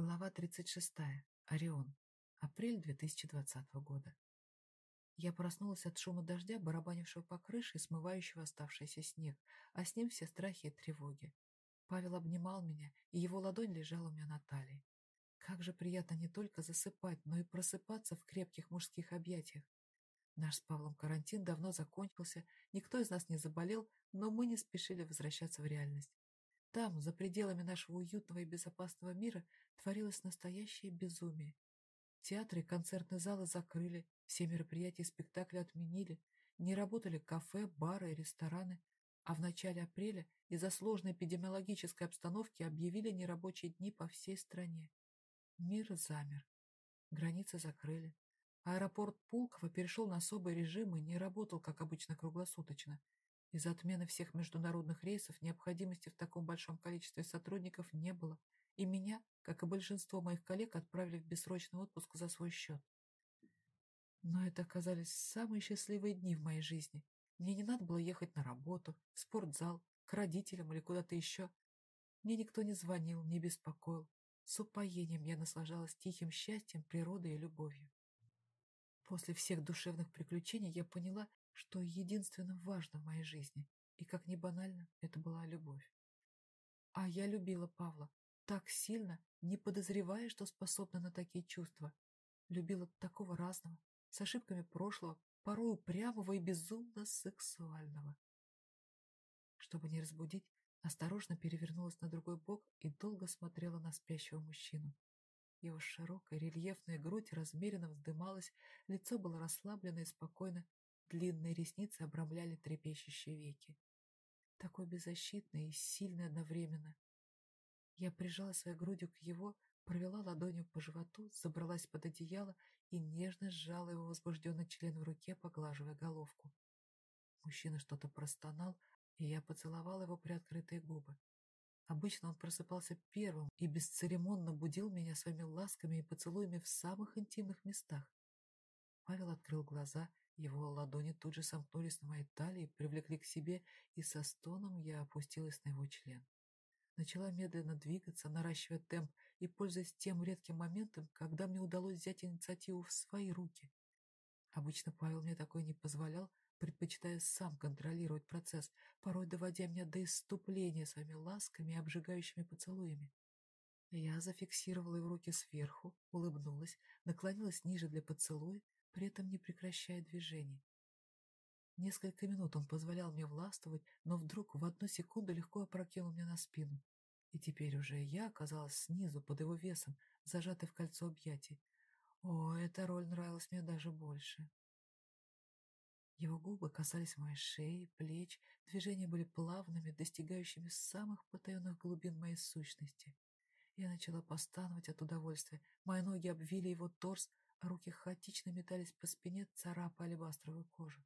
Глава 36. Орион. Апрель 2020 года. Я проснулась от шума дождя, барабанившего по крыше и смывающего оставшийся снег, а с ним все страхи и тревоги. Павел обнимал меня, и его ладонь лежала у меня на талии. Как же приятно не только засыпать, но и просыпаться в крепких мужских объятиях. Наш с Павлом карантин давно закончился, никто из нас не заболел, но мы не спешили возвращаться в реальность. Там, за пределами нашего уютного и безопасного мира, творилось настоящее безумие. Театры и концертные залы закрыли, все мероприятия и спектакли отменили, не работали кафе, бары и рестораны, а в начале апреля из-за сложной эпидемиологической обстановки объявили нерабочие дни по всей стране. Мир замер. Границы закрыли. Аэропорт Пулково перешел на особый режим и не работал, как обычно, круглосуточно. Из-за отмены всех международных рейсов необходимости в таком большом количестве сотрудников не было, и меня, как и большинство моих коллег, отправили в бессрочный отпуск за свой счет. Но это оказались самые счастливые дни в моей жизни. Мне не надо было ехать на работу, в спортзал, к родителям или куда-то еще. Мне никто не звонил, не беспокоил. С упоением я наслаждалась тихим счастьем, природой и любовью. После всех душевных приключений я поняла, что единственно важно в моей жизни, и, как ни банально, это была любовь. А я любила Павла так сильно, не подозревая, что способна на такие чувства. Любила такого разного, с ошибками прошлого, порой упрямого и безумно сексуального. Чтобы не разбудить, осторожно перевернулась на другой бок и долго смотрела на спящего мужчину. Его широкая рельефная грудь размеренно вздымалась, лицо было расслаблено и спокойно, Длинные ресницы обрамляли трепещущие веки. Такой беззащитный и сильный одновременно. Я прижала своей грудью к его, провела ладонью по животу, забралась под одеяло и нежно сжала его возбужденный член в руке, поглаживая головку. Мужчина что-то простонал, и я поцеловала его приоткрытые губы. Обычно он просыпался первым и бесцеремонно будил меня своими ласками и поцелуями в самых интимных местах. Павел открыл глаза его ладони тут же сомкнулись на моей талии, привлекли к себе, и со стоном я опустилась на его член. Начала медленно двигаться, наращивая темп и пользуясь тем редким моментом, когда мне удалось взять инициативу в свои руки. Обычно Павел мне такое не позволял, предпочитая сам контролировать процесс, порой доводя меня до иступления своими ласками и обжигающими поцелуями. Я зафиксировала его руки сверху, улыбнулась, наклонилась ниже для поцелуя, при этом не прекращая движений. Несколько минут он позволял мне властвовать, но вдруг в одну секунду легко опрокинул меня на спину. И теперь уже я оказалась снизу, под его весом, зажатой в кольцо объятий. О, эта роль нравилась мне даже больше. Его губы касались моей шеи, плеч, движения были плавными, достигающими самых потаенных глубин моей сущности. Я начала постановать от удовольствия, мои ноги обвили его торс, руки хаотично метались по спине, царапая алебастровую кожу.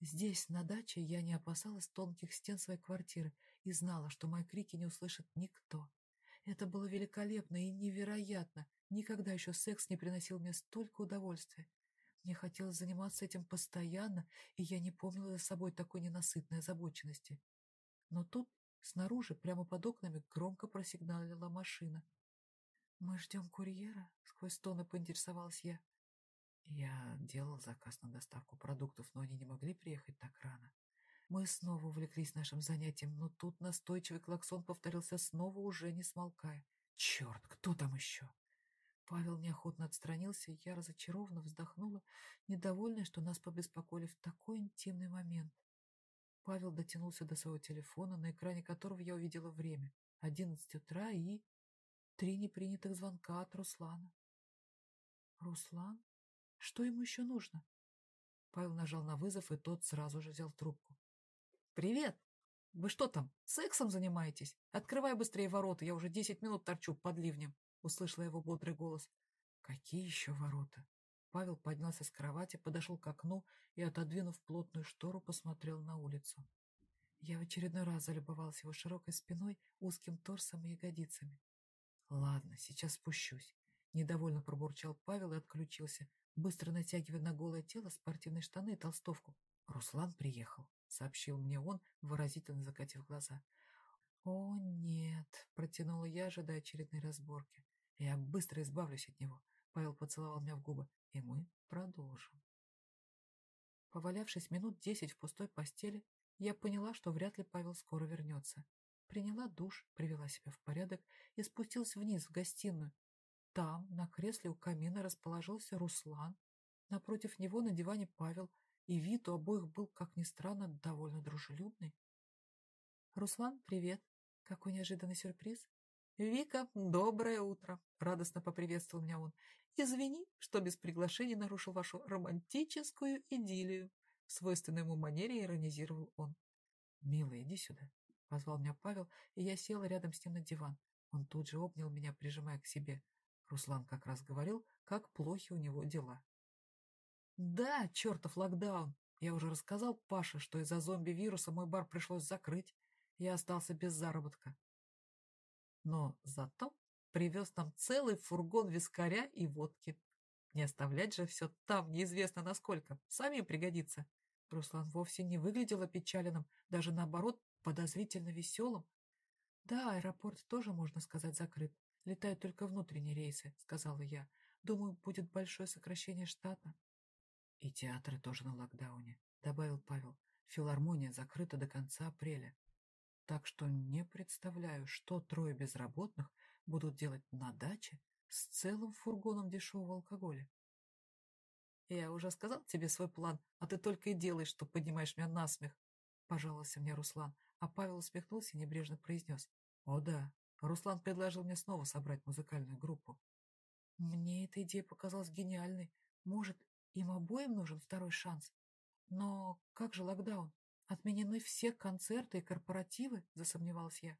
Здесь, на даче, я не опасалась тонких стен своей квартиры и знала, что мои крики не услышит никто. Это было великолепно и невероятно. Никогда еще секс не приносил мне столько удовольствия. Мне хотелось заниматься этим постоянно, и я не помнила за собой такой ненасытной озабоченности. Но тут, снаружи, прямо под окнами, громко просигналила машина. «Мы ждем курьера?» — сквозь стоны поинтересовалась я. Я делал заказ на доставку продуктов, но они не могли приехать так рано. Мы снова увлеклись нашим занятием, но тут настойчивый клаксон повторился снова, уже не смолкая. «Черт, кто там еще?» Павел неохотно отстранился, и я разочарованно вздохнула, недовольная, что нас побеспокоили в такой интимный момент. Павел дотянулся до своего телефона, на экране которого я увидела время. Одиннадцать утра и... Три непринятых звонка от Руслана. Руслан? Что ему еще нужно? Павел нажал на вызов, и тот сразу же взял трубку. «Привет! Вы что там, сексом занимаетесь? Открывай быстрее ворота, я уже десять минут торчу под ливнем!» Услышала его бодрый голос. «Какие еще ворота?» Павел поднялся с кровати, подошел к окну и, отодвинув плотную штору, посмотрел на улицу. Я в очередной раз залюбовалась его широкой спиной, узким торсом и ягодицами. Ладно, сейчас спущусь. Недовольно пробурчал Павел и отключился, быстро натягивая на голое тело спортивные штаны и толстовку. Руслан приехал, сообщил мне он, выразительно закатив глаза. «О, нет!» — протянул протянула я, ожидая очередной разборки. Я быстро избавлюсь от него. Павел поцеловал меня в губы, и мы продолжим. Повалявшись минут десять в пустой постели, я поняла, что вряд ли Павел скоро вернется. Приняла душ, привела себя в порядок и спустилась вниз, в гостиную. Там, на кресле у камина, расположился Руслан. Напротив него на диване Павел, и вид у обоих был, как ни странно, довольно дружелюбный. «Руслан, привет! Какой неожиданный сюрприз!» «Вика, доброе утро!» — радостно поприветствовал меня он. «Извини, что без приглашения нарушил вашу романтическую идиллию!» В свойственной ему манере иронизировал он. «Милая, иди сюда!» — позвал меня Павел, и я села рядом с ним на диван. Он тут же обнял меня, прижимая к себе. Руслан как раз говорил, как плохи у него дела. «Да, чертов локдаун! Я уже рассказал Паше, что из-за зомби-вируса мой бар пришлось закрыть. Я остался без заработка но зато привез нам целый фургон вискаря и водки. Не оставлять же все там, неизвестно насколько, самим пригодится. Руслан вовсе не выглядел опечаленным, даже наоборот, подозрительно веселым. Да, аэропорт тоже, можно сказать, закрыт. Летают только внутренние рейсы, сказала я. Думаю, будет большое сокращение штата. И театры тоже на локдауне, добавил Павел. Филармония закрыта до конца апреля. Так что не представляю, что трое безработных будут делать на даче с целым фургоном дешевого алкоголя. «Я уже сказал тебе свой план, а ты только и делаешь, что поднимаешь меня на смех», — пожаловался мне Руслан, а Павел усмехнулся и небрежно произнес. «О да, Руслан предложил мне снова собрать музыкальную группу. Мне эта идея показалась гениальной. Может, им обоим нужен второй шанс? Но как же локдаун? Отменены все концерты и корпоративы, засомневалась я.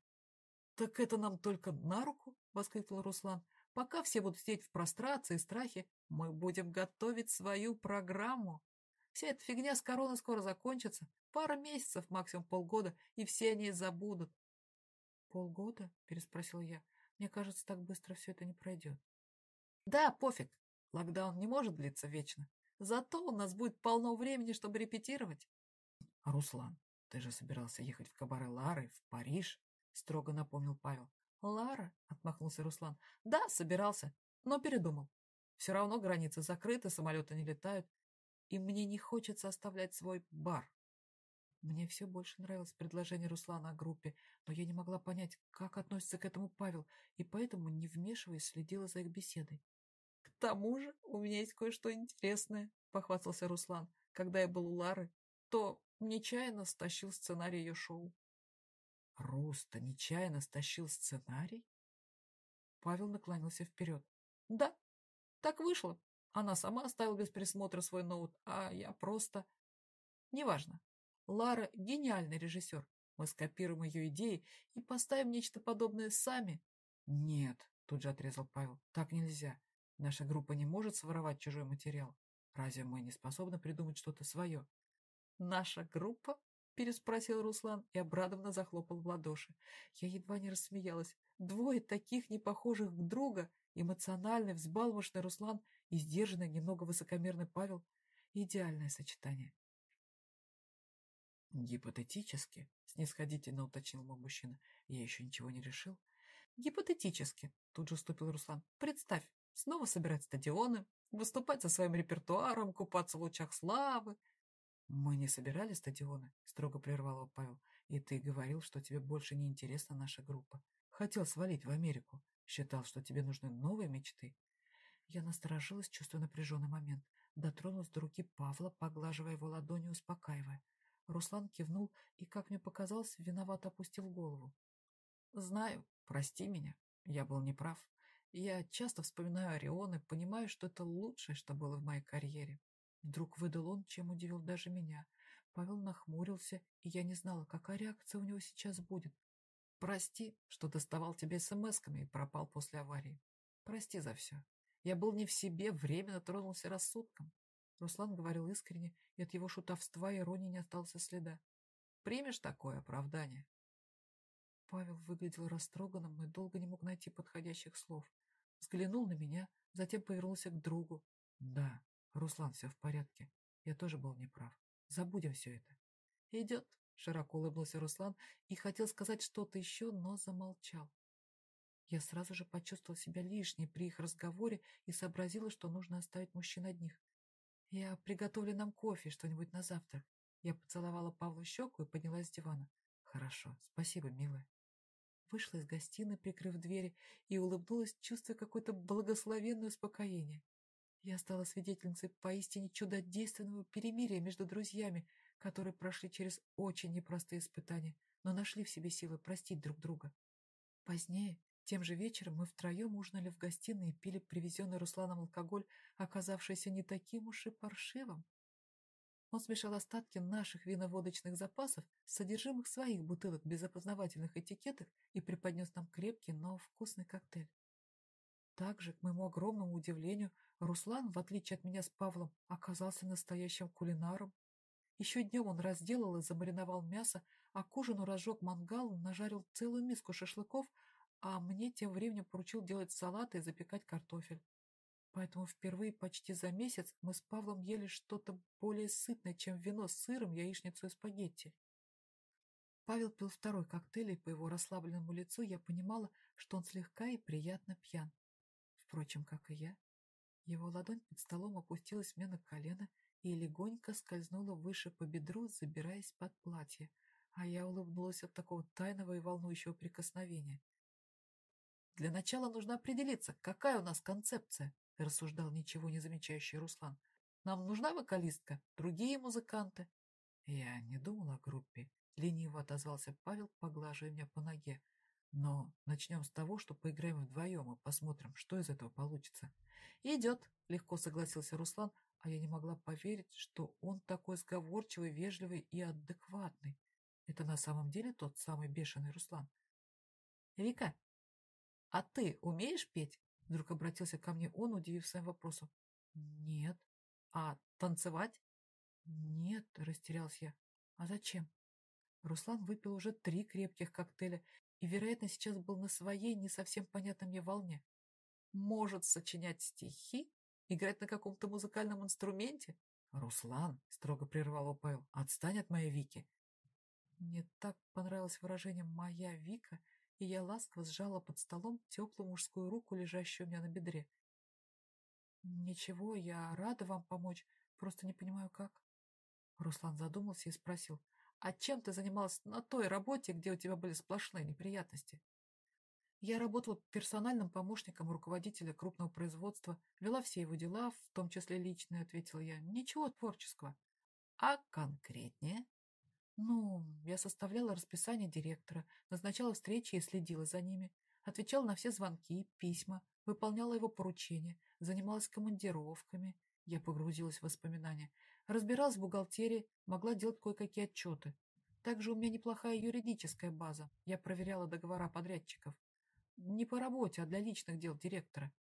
Так это нам только на руку, воскликнул Руслан. Пока все будут сидеть в прострации и страхе, мы будем готовить свою программу. Вся эта фигня с короной скоро закончится. Пара месяцев, максимум полгода, и все о ней забудут. Полгода? Переспросил я. Мне кажется, так быстро все это не пройдет. Да, пофиг. Локдаун не может длиться вечно. Зато у нас будет полно времени, чтобы репетировать. Руслан, ты же собирался ехать в кабаре Лары, в Париж, строго напомнил Павел. Лара, отмахнулся Руслан. Да, собирался, но передумал. Все равно границы закрыты, самолеты не летают, и мне не хочется оставлять свой бар. Мне все больше нравилось предложение Руслана о группе, но я не могла понять, как относится к этому Павел, и поэтому, не вмешиваясь, следила за их беседой. — К тому же у меня есть кое-что интересное, — похвастался Руслан. Когда я был у Лары, то нечаянно стащил сценарий ее шоу. Руста нечаянно стащил сценарий? Павел наклонился вперед. Да, так вышло. Она сама оставила без присмотра свой ноут, а я просто... Неважно. Лара — гениальный режиссер. Мы скопируем ее идеи и поставим нечто подобное сами. Нет, тут же отрезал Павел, так нельзя. Наша группа не может своровать чужой материал. Разве мы не способны придумать что-то свое? «Наша группа?» — переспросил Руслан и обрадованно захлопал в ладоши. Я едва не рассмеялась. Двое таких непохожих друг друга, эмоциональный, взбалмошный Руслан и сдержанный, немного высокомерный Павел. Идеальное сочетание. «Гипотетически», — снисходительно уточнил мой мужчина, — «я еще ничего не решил». «Гипотетически», — тут же уступил Руслан. «Представь, снова собирать стадионы, выступать со своим репертуаром, купаться в лучах славы, «Мы не собирали стадионы», — строго прервал его Павел. «И ты говорил, что тебе больше не интересна наша группа. Хотел свалить в Америку. Считал, что тебе нужны новые мечты». Я насторожилась, чувствуя напряженный момент. Дотронулась до руки Павла, поглаживая его ладонью, успокаивая. Руслан кивнул и, как мне показалось, виновато опустил голову. «Знаю, прости меня. Я был неправ. Я часто вспоминаю Орион и понимаю, что это лучшее, что было в моей карьере. Вдруг выдал он, чем удивил даже меня. Павел нахмурился, и я не знала, какая реакция у него сейчас будет. «Прости, что доставал тебя смс-ками и пропал после аварии. Прости за все. Я был не в себе, временно тронулся рассудком». Руслан говорил искренне, и от его шутовства и иронии не осталось следа. «Примешь такое оправдание?» Павел выглядел растроганным и долго не мог найти подходящих слов. Взглянул на меня, затем повернулся к другу. «Да, Руслан, все в порядке. Я тоже был неправ. Забудем все это. Идет, широко улыбнулся Руслан и хотел сказать что-то еще, но замолчал. Я сразу же почувствовала себя лишней при их разговоре и сообразила, что нужно оставить мужчин одних. «Я приготовлю нам кофе, что-нибудь на завтрак». Я поцеловала Павлу щеку и поднялась с дивана. «Хорошо, спасибо, милая». Вышла из гостиной, прикрыв двери, и улыбнулась, чувствуя какое-то благословенное успокоение. Я стала свидетельницей поистине чудодейственного перемирия между друзьями, которые прошли через очень непростые испытания, но нашли в себе силы простить друг друга. Позднее, тем же вечером, мы втроем ужинали в гостиной и пили привезенный Русланом алкоголь, оказавшийся не таким уж и паршивым. Он смешал остатки наших виноводочных запасов с содержимых своих бутылок без опознавательных этикеток и преподнес нам крепкий, но вкусный коктейль. Также, к моему огромному удивлению, Руслан, в отличие от меня с Павлом, оказался настоящим кулинаром. Еще днем он разделал и замариновал мясо, а к ужину разжег мангал, нажарил целую миску шашлыков, а мне тем временем поручил делать салаты и запекать картофель. Поэтому впервые почти за месяц мы с Павлом ели что-то более сытное, чем вино с сыром, яичницу и спагетти. Павел пил второй коктейль, и по его расслабленному лицу я понимала, что он слегка и приятно пьян. Впрочем, как и я. Его ладонь под столом опустилась мне на колено и легонько скользнула выше по бедру, забираясь под платье, а я улыбнулась от такого тайного и волнующего прикосновения. «Для начала нужно определиться, какая у нас концепция», — рассуждал ничего не замечающий Руслан. «Нам нужна вокалистка, другие музыканты». Я не думал о группе. Лениво отозвался Павел, поглаживая меня по ноге. Но начнем с того, что поиграем вдвоем и посмотрим, что из этого получится. «Идет», — легко согласился Руслан, а я не могла поверить, что он такой сговорчивый, вежливый и адекватный. Это на самом деле тот самый бешеный Руслан. «Вика, а ты умеешь петь?» Вдруг обратился ко мне он, удивив своим вопросом. «Нет». «А танцевать?» «Нет», — растерялась я. «А зачем?» Руслан выпил уже три крепких коктейля и, вероятно, сейчас был на своей не совсем понятной мне волне. «Может сочинять стихи? Играть на каком-то музыкальном инструменте?» «Руслан», — строго прервал его Павел, — «отстань от моей Вики». Мне так понравилось выражение «моя Вика», и я ласково сжала под столом теплую мужскую руку, лежащую у меня на бедре. «Ничего, я рада вам помочь, просто не понимаю, как». Руслан задумался и спросил, «А чем ты занималась на той работе, где у тебя были сплошные неприятности?» Я работала персональным помощником руководителя крупного производства, вела все его дела, в том числе личные, ответила я. Ничего творческого. А конкретнее? Ну, я составляла расписание директора, назначала встречи и следила за ними, отвечала на все звонки, письма, выполняла его поручения, занималась командировками. Я погрузилась в воспоминания. Разбиралась в бухгалтерии, могла делать кое-какие отчеты. Также у меня неплохая юридическая база. Я проверяла договора подрядчиков. Не по работе, а для личных дел директора.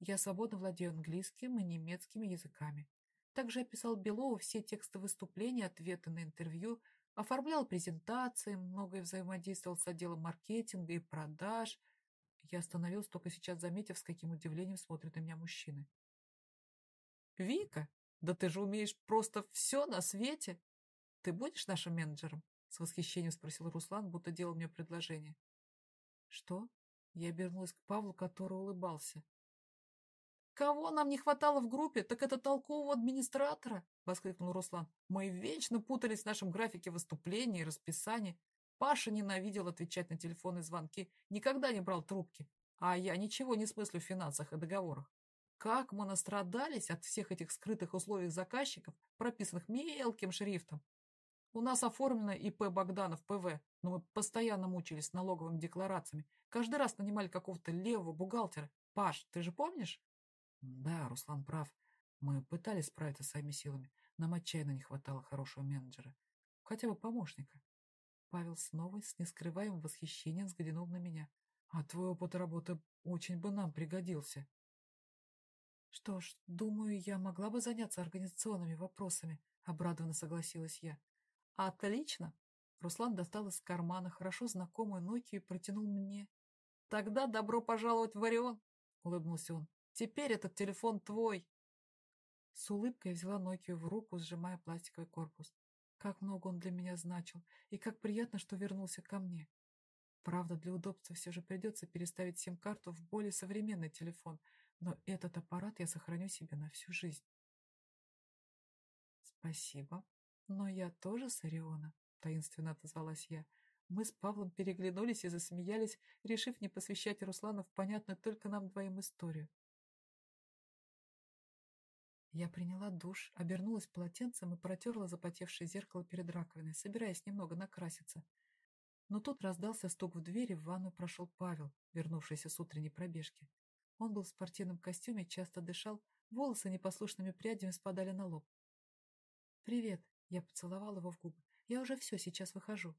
Я свободно владею английским и немецкими языками. Также я писал Белову все тексты выступлений, ответы на интервью, Оформлял презентации, многое взаимодействовал с отделом маркетинга и продаж. Я остановился, только сейчас заметив, с каким удивлением смотрят на меня мужчины. «Вика, да ты же умеешь просто все на свете! Ты будешь нашим менеджером?» С восхищением спросил Руслан, будто делал мне предложение. «Что?» Я обернулась к Павлу, который улыбался. «Кого нам не хватало в группе, так это толкового администратора!» — воскликнул Руслан. «Мы вечно путались в нашем графике выступлений и расписании. Паша ненавидел отвечать на телефонные звонки, никогда не брал трубки. А я ничего не смыслю в финансах и договорах. Как мы настрадались от всех этих скрытых условий заказчиков, прописанных мелким шрифтом. У нас оформлено ИП Богданов ПВ, но мы постоянно мучились с налоговыми декларациями. Каждый раз нанимали какого-то левого бухгалтера. Паш, ты же помнишь? Да, Руслан прав. Мы пытались справиться своими силами. Нам отчаянно не хватало хорошего менеджера. Хотя бы помощника. Павел снова с нескрываемым восхищением взглянул на меня. А твой опыт работы очень бы нам пригодился. Что ж, думаю, я могла бы заняться организационными вопросами, обрадованно согласилась я. Отлично! Руслан достал из кармана хорошо знакомую Nokia и протянул мне. Тогда добро пожаловать в Орион, улыбнулся он. Теперь этот телефон твой. С улыбкой взяла Нокию в руку, сжимая пластиковый корпус. Как много он для меня значил, и как приятно, что вернулся ко мне. Правда, для удобства все же придется переставить сим-карту в более современный телефон, но этот аппарат я сохраню себе на всю жизнь. Спасибо, но я тоже с Ориона, таинственно отозвалась я. Мы с Павлом переглянулись и засмеялись, решив не посвящать Руслана в понятную только нам двоим историю. Я приняла душ, обернулась полотенцем и протерла запотевшее зеркало перед раковиной, собираясь немного накраситься. Но тут раздался стук в дверь, и в ванну прошел Павел, вернувшийся с утренней пробежки. Он был в спортивном костюме, часто дышал, волосы непослушными прядями спадали на лоб. «Привет!» — я поцеловала его в губы. «Я уже все, сейчас выхожу».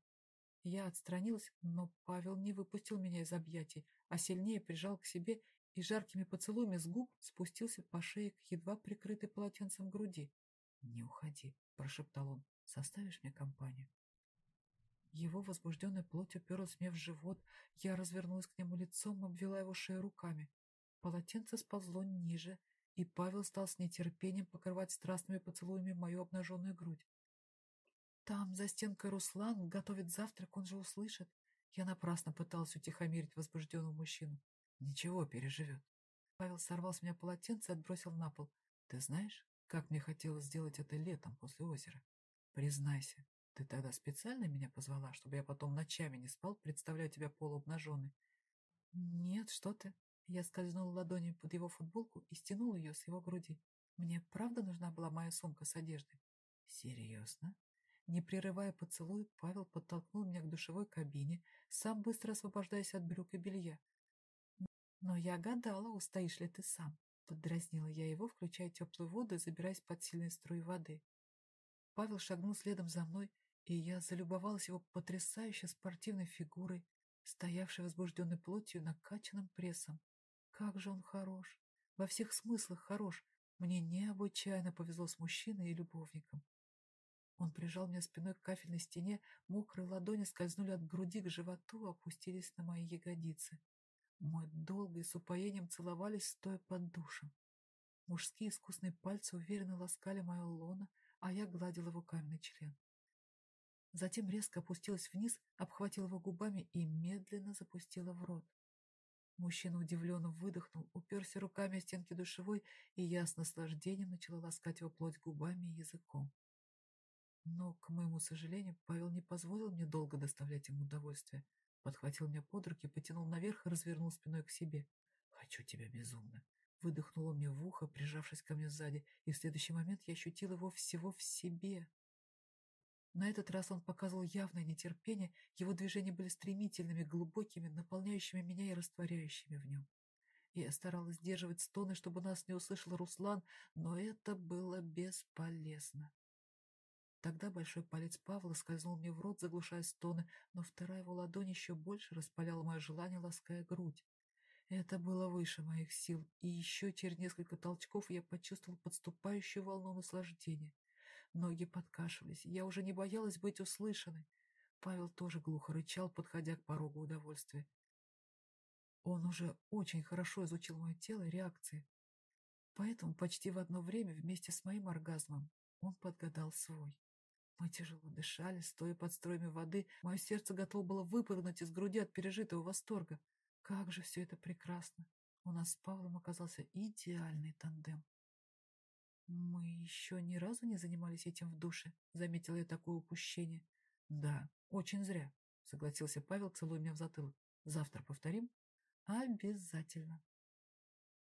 Я отстранилась, но Павел не выпустил меня из объятий, а сильнее прижал к себе и жаркими поцелуями с губ спустился по шее к едва прикрытой полотенцем груди. «Не уходи», — прошептал он, — «составишь мне компанию». Его возбужденная плоть уперлась мне в живот, я развернулась к нему лицом, обвела его шею руками. Полотенце сползло ниже, и Павел стал с нетерпением покрывать страстными поцелуями мою обнаженную грудь. Там, за стенкой Руслан, готовит завтрак, он же услышит. Я напрасно пыталась утихомирить возбужденного мужчину. Ничего, переживет. Павел сорвал с меня полотенце и отбросил на пол. Ты знаешь, как мне хотелось сделать это летом после озера? Признайся, ты тогда специально меня позвала, чтобы я потом ночами не спал, представляя тебя полуобнаженной? Нет, что ты. Я скользнула ладонью под его футболку и стянула ее с его груди. Мне правда нужна была моя сумка с одеждой? Серьезно? Не прерывая поцелуй, Павел подтолкнул меня к душевой кабине, сам быстро освобождаясь от брюк и белья. «Но я гадала, устоишь ли ты сам», — поддразнила я его, включая теплую воду и забираясь под сильные струи воды. Павел шагнул следом за мной, и я залюбовалась его потрясающей спортивной фигурой, стоявшей возбужденной плотью накачанным прессом. Как же он хорош! Во всех смыслах хорош! Мне необычайно повезло с мужчиной и любовником. Он прижал меня спиной к кафельной стене, мокрые ладони скользнули от груди к животу, опустились на мои ягодицы. Мы долго и с упоением целовались, стоя под душем. Мужские искусные пальцы уверенно ласкали мое лоно, а я гладил его каменный член. Затем резко опустилась вниз, обхватила его губами и медленно запустила в рот. Мужчина удивленно выдохнул, уперся руками о стенки душевой, и я с наслаждением начала ласкать его плоть губами и языком. Но, к моему сожалению, Павел не позволил мне долго доставлять ему удовольствие. Подхватил меня под руки, потянул наверх и развернул спиной к себе. «Хочу тебя безумно!» Выдохнул он мне в ухо, прижавшись ко мне сзади, и в следующий момент я ощутила его всего в себе. На этот раз он показывал явное нетерпение, его движения были стремительными, глубокими, наполняющими меня и растворяющими в нем. Я старалась сдерживать стоны, чтобы нас не услышал Руслан, но это было бесполезно. Тогда большой палец Павла скользнул мне в рот, заглушая стоны, но вторая его ладонь еще больше распаляла мое желание, лаская грудь. Это было выше моих сил, и еще через несколько толчков я почувствовал подступающую волну наслаждения. Ноги подкашивались, я уже не боялась быть услышанной. Павел тоже глухо рычал, подходя к порогу удовольствия. Он уже очень хорошо изучил мое тело и реакции. Поэтому почти в одно время вместе с моим оргазмом он подгадал свой. Мы тяжело дышали, стоя под строями воды. Мое сердце готово было выпрыгнуть из груди от пережитого восторга. Как же все это прекрасно! У нас с Павлом оказался идеальный тандем. «Мы еще ни разу не занимались этим в душе», — заметила я такое упущение. «Да, очень зря», — согласился Павел, целуя меня в затылок. «Завтра повторим?» «Обязательно».